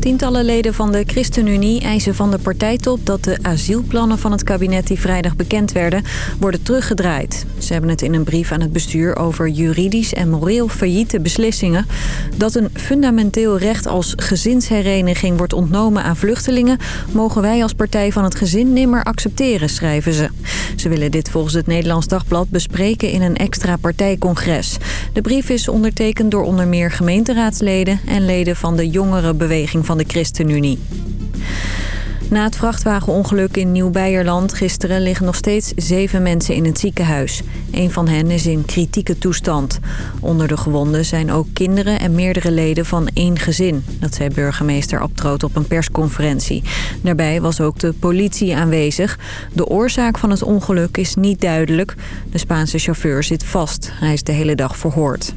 Tientallen leden van de ChristenUnie eisen van de partijtop... dat de asielplannen van het kabinet die vrijdag bekend werden... worden teruggedraaid. Ze hebben het in een brief aan het bestuur over juridisch en moreel failliete beslissingen. Dat een fundamenteel recht als gezinshereniging wordt ontnomen aan vluchtelingen... mogen wij als partij van het gezin nimmer accepteren, schrijven ze. Ze willen dit volgens het Nederlands Dagblad bespreken in een extra partijcongres. De brief is ondertekend door onder meer gemeenteraadsleden... en leden van de jongerenbeweging van de ChristenUnie. Na het vrachtwagenongeluk in Nieuw-Beierland gisteren liggen nog steeds zeven mensen in het ziekenhuis. Een van hen is in kritieke toestand. Onder de gewonden zijn ook kinderen en meerdere leden van één gezin. Dat zei burgemeester Abtroot op een persconferentie. Daarbij was ook de politie aanwezig. De oorzaak van het ongeluk is niet duidelijk. De Spaanse chauffeur zit vast. Hij is de hele dag verhoord.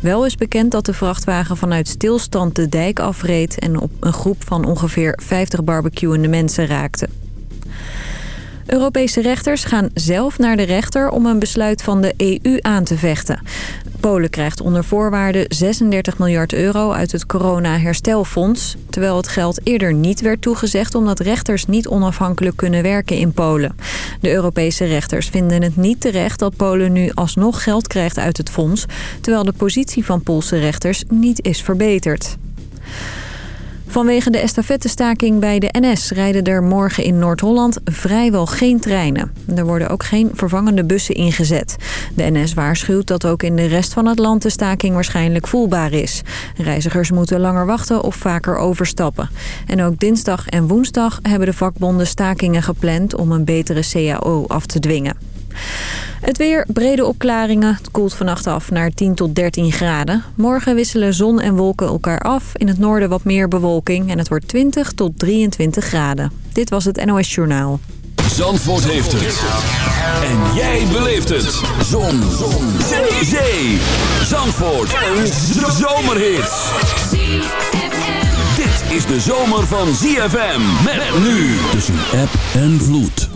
Wel is bekend dat de vrachtwagen vanuit stilstand de dijk afreed... en op een groep van ongeveer 50 barbecuende mensen raakte. Europese rechters gaan zelf naar de rechter om een besluit van de EU aan te vechten. Polen krijgt onder voorwaarden 36 miljard euro uit het corona-herstelfonds... terwijl het geld eerder niet werd toegezegd omdat rechters niet onafhankelijk kunnen werken in Polen. De Europese rechters vinden het niet terecht dat Polen nu alsnog geld krijgt uit het fonds... terwijl de positie van Poolse rechters niet is verbeterd. Vanwege de estafettestaking bij de NS rijden er morgen in Noord-Holland vrijwel geen treinen. Er worden ook geen vervangende bussen ingezet. De NS waarschuwt dat ook in de rest van het land de staking waarschijnlijk voelbaar is. Reizigers moeten langer wachten of vaker overstappen. En ook dinsdag en woensdag hebben de vakbonden stakingen gepland om een betere CAO af te dwingen. Het weer, brede opklaringen. Het koelt vannacht af naar 10 tot 13 graden. Morgen wisselen zon en wolken elkaar af. In het noorden wat meer bewolking. En het wordt 20 tot 23 graden. Dit was het NOS Journaal. Zandvoort heeft het. En jij beleeft het. Zon. zon. Zee. Zee. Zandvoort. Een zomerhit. Dit is de zomer van ZFM. Met nu tussen app en vloed.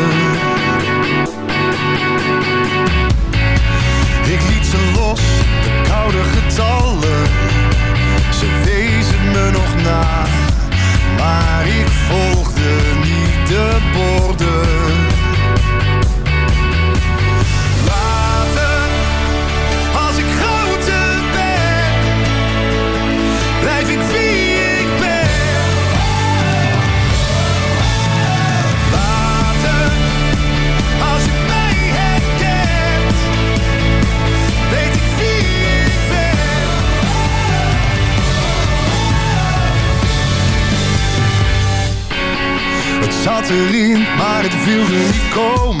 maar het wilde niet komen.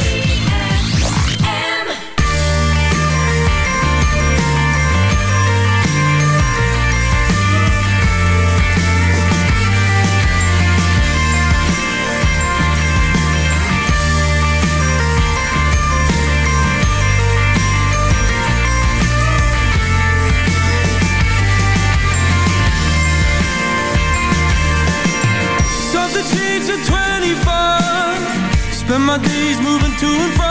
my days moving to and from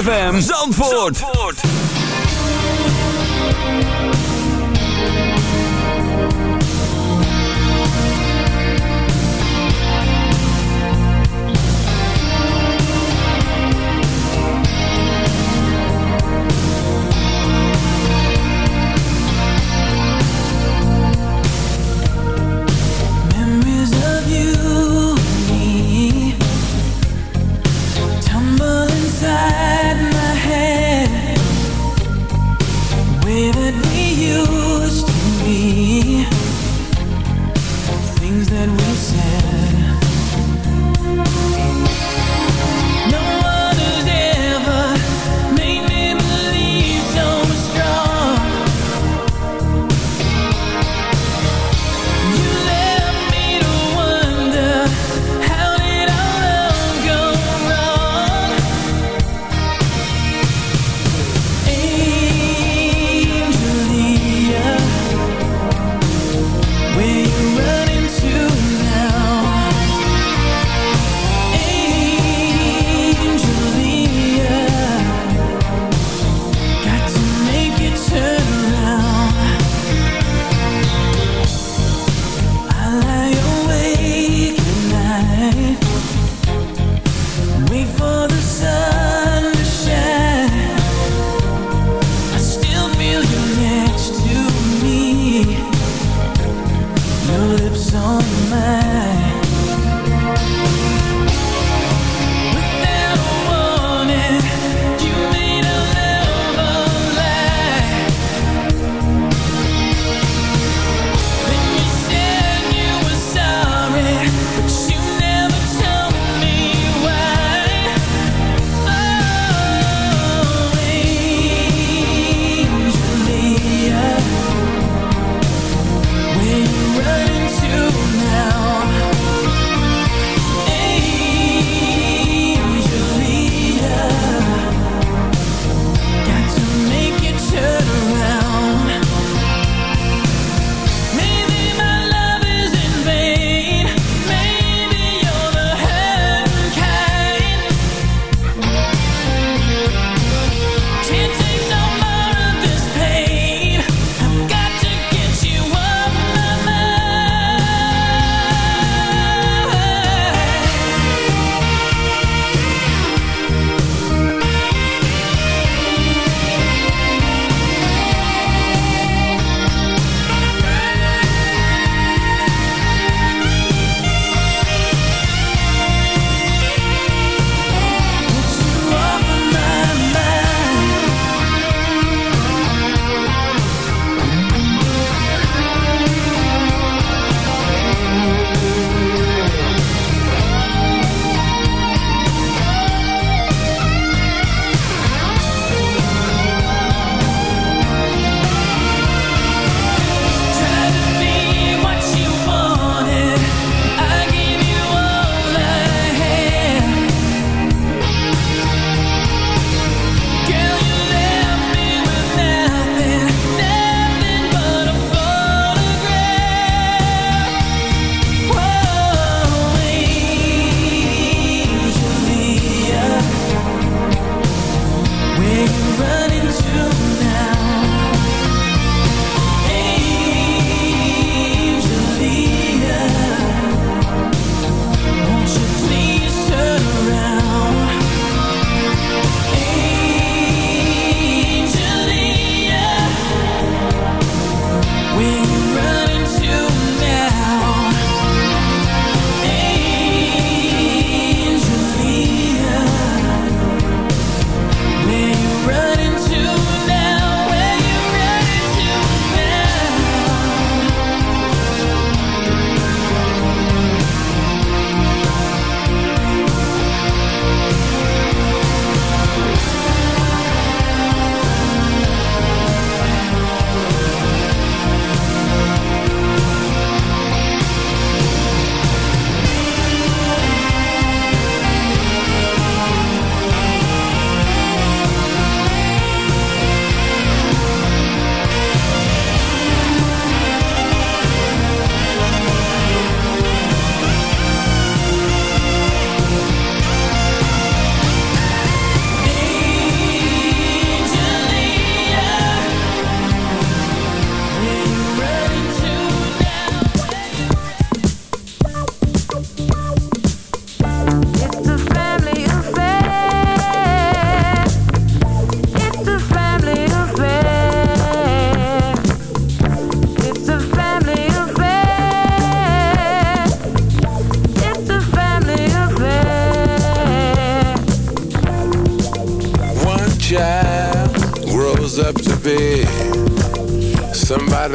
ZFM Zandvoort.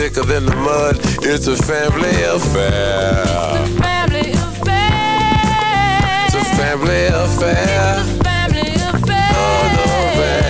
thicker than the mud. It's a family affair. It's a family affair. It's a family affair. It's a family affair. Oh, no, bad.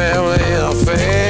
family affair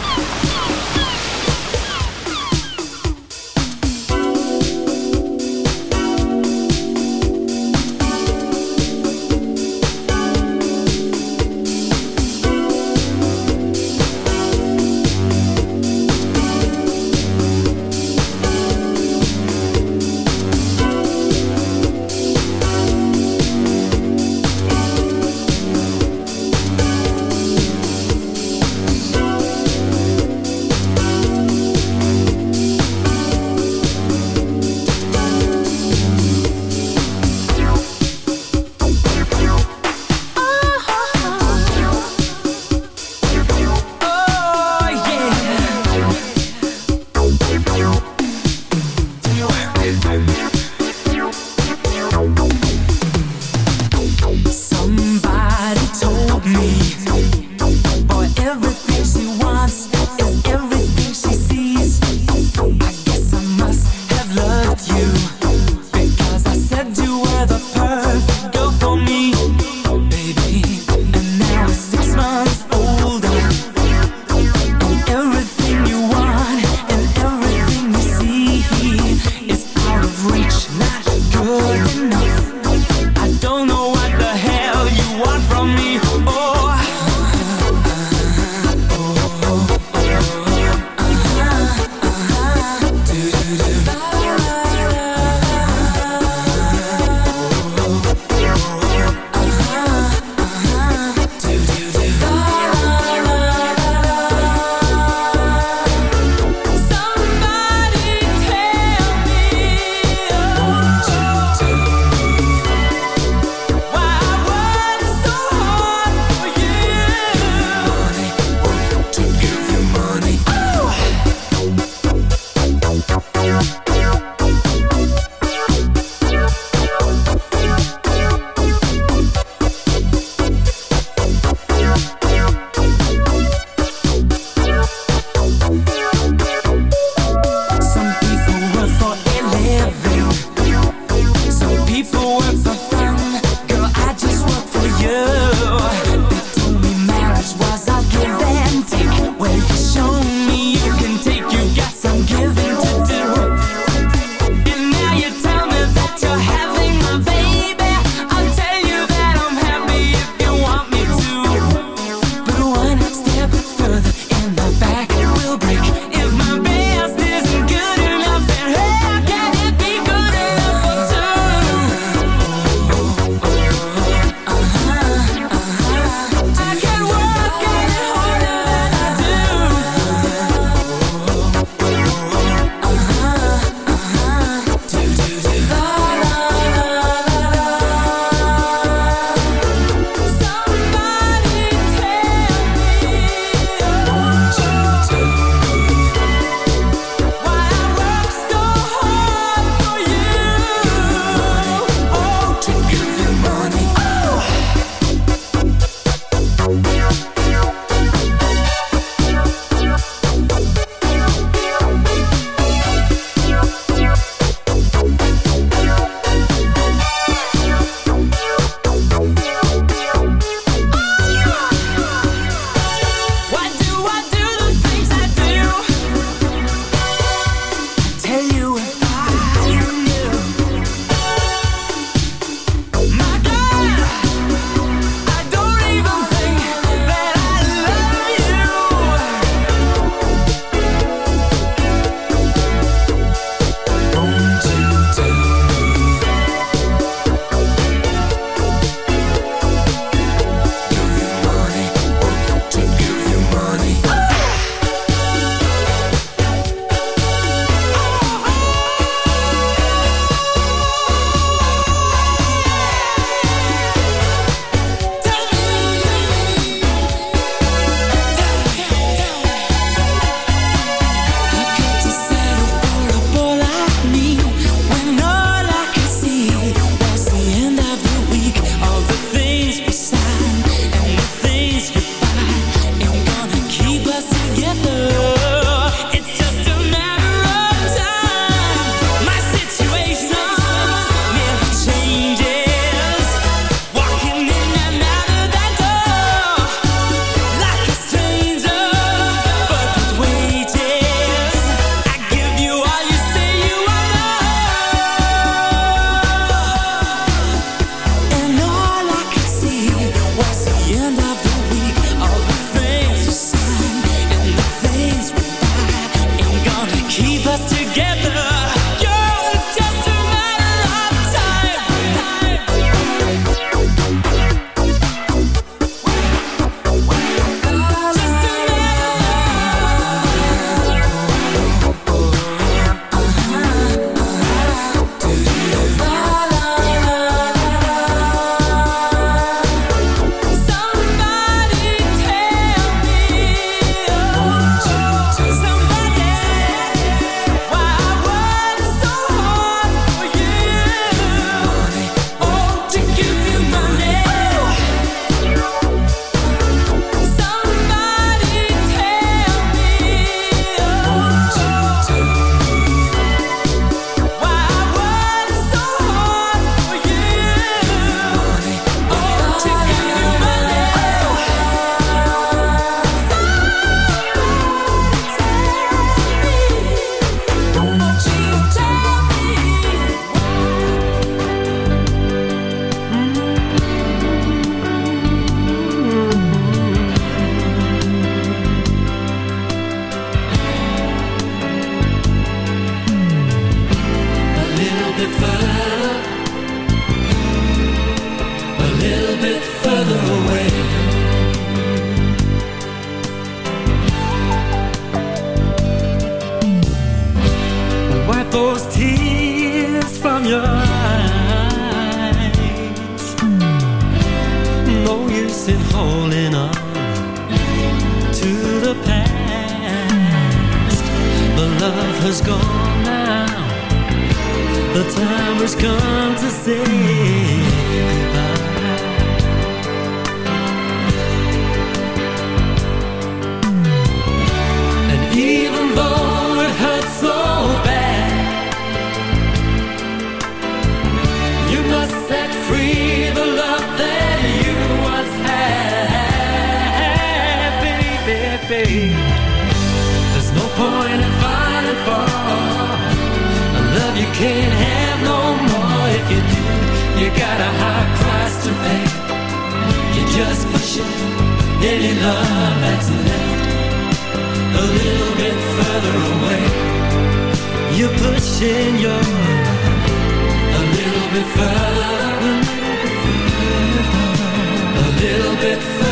little bit further.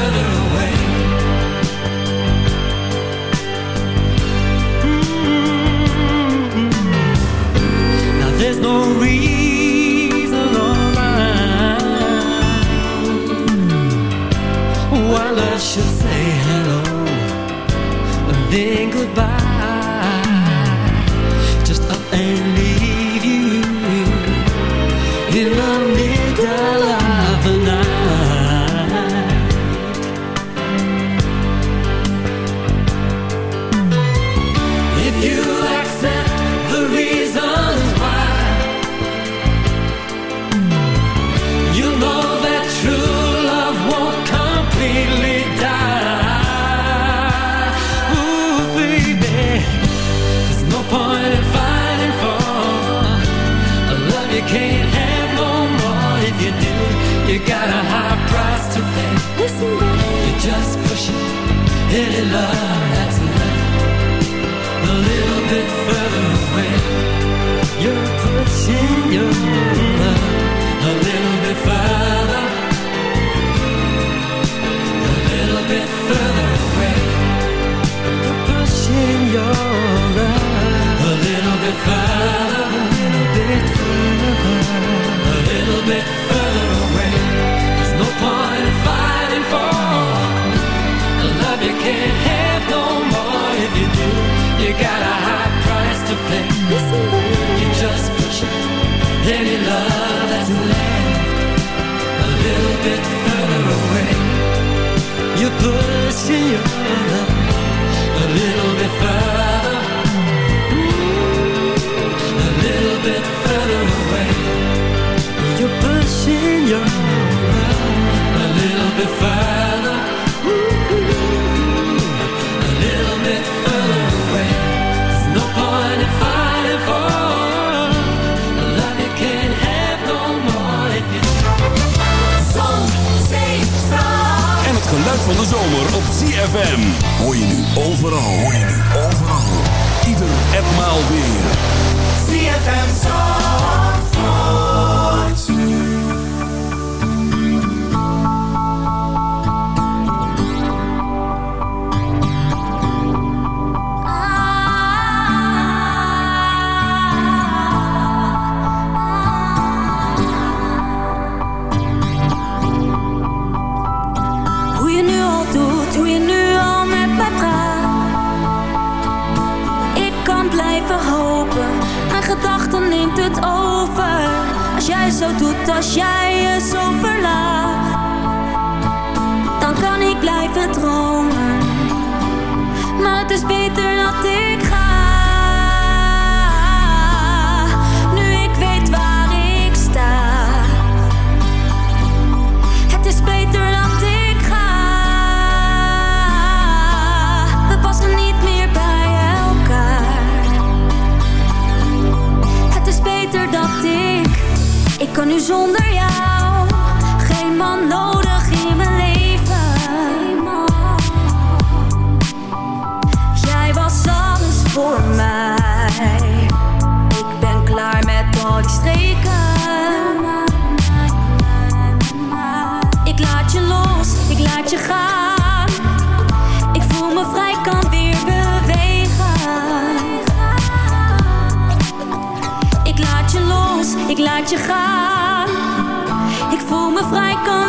je gaan. Ik voel me vrij, kan weer bewegen. Ik laat je los, ik laat je gaan. Ik voel me vrij, kan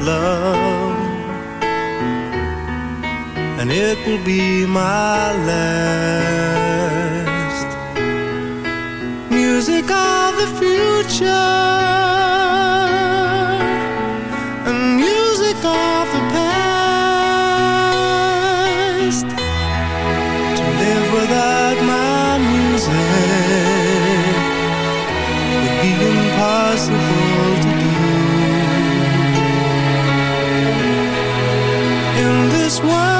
love, and it will be my last. Music of the future, and music of the past. To live without This one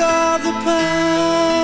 of the past.